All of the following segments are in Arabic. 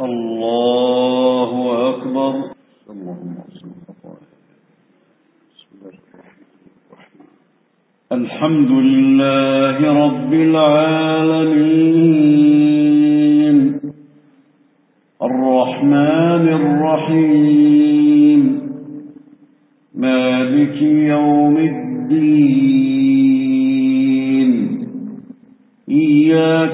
الله أكبر. اللهم صل الحمد لله رب العالمين. الرحمن الرحيم.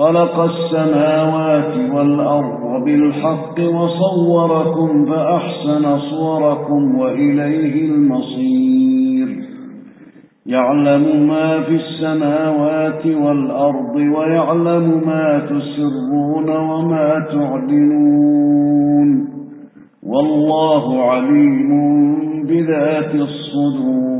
خلق السماوات والأرض بالحق وصوركم فأحسن صوركم وإليه المصير. يعلم ما في السماوات والأرض ويعلم ما تسرون وما تعلنون. والله عليم بذات الصدور.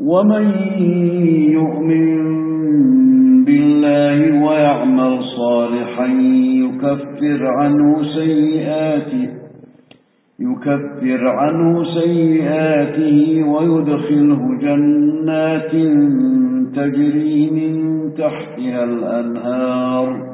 ومن يؤمن بالله ويعمل صالحا يكفر عنه سيئاته يكفر عنه سيئاته ويدخله جنات تجري من تحتها الأنهار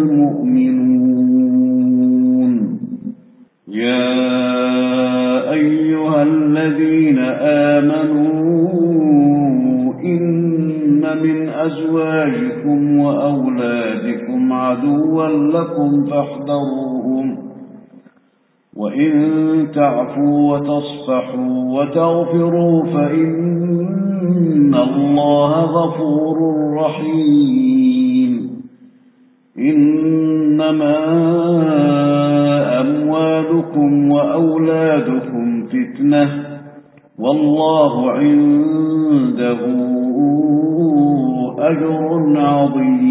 عدوا لكم فاحذروهم وإن تعفوا وتصفحوا وتغفروا فإن الله غفور رحيم إنما أموالكم وأولادكم فتنة والله عنده أجر عظيم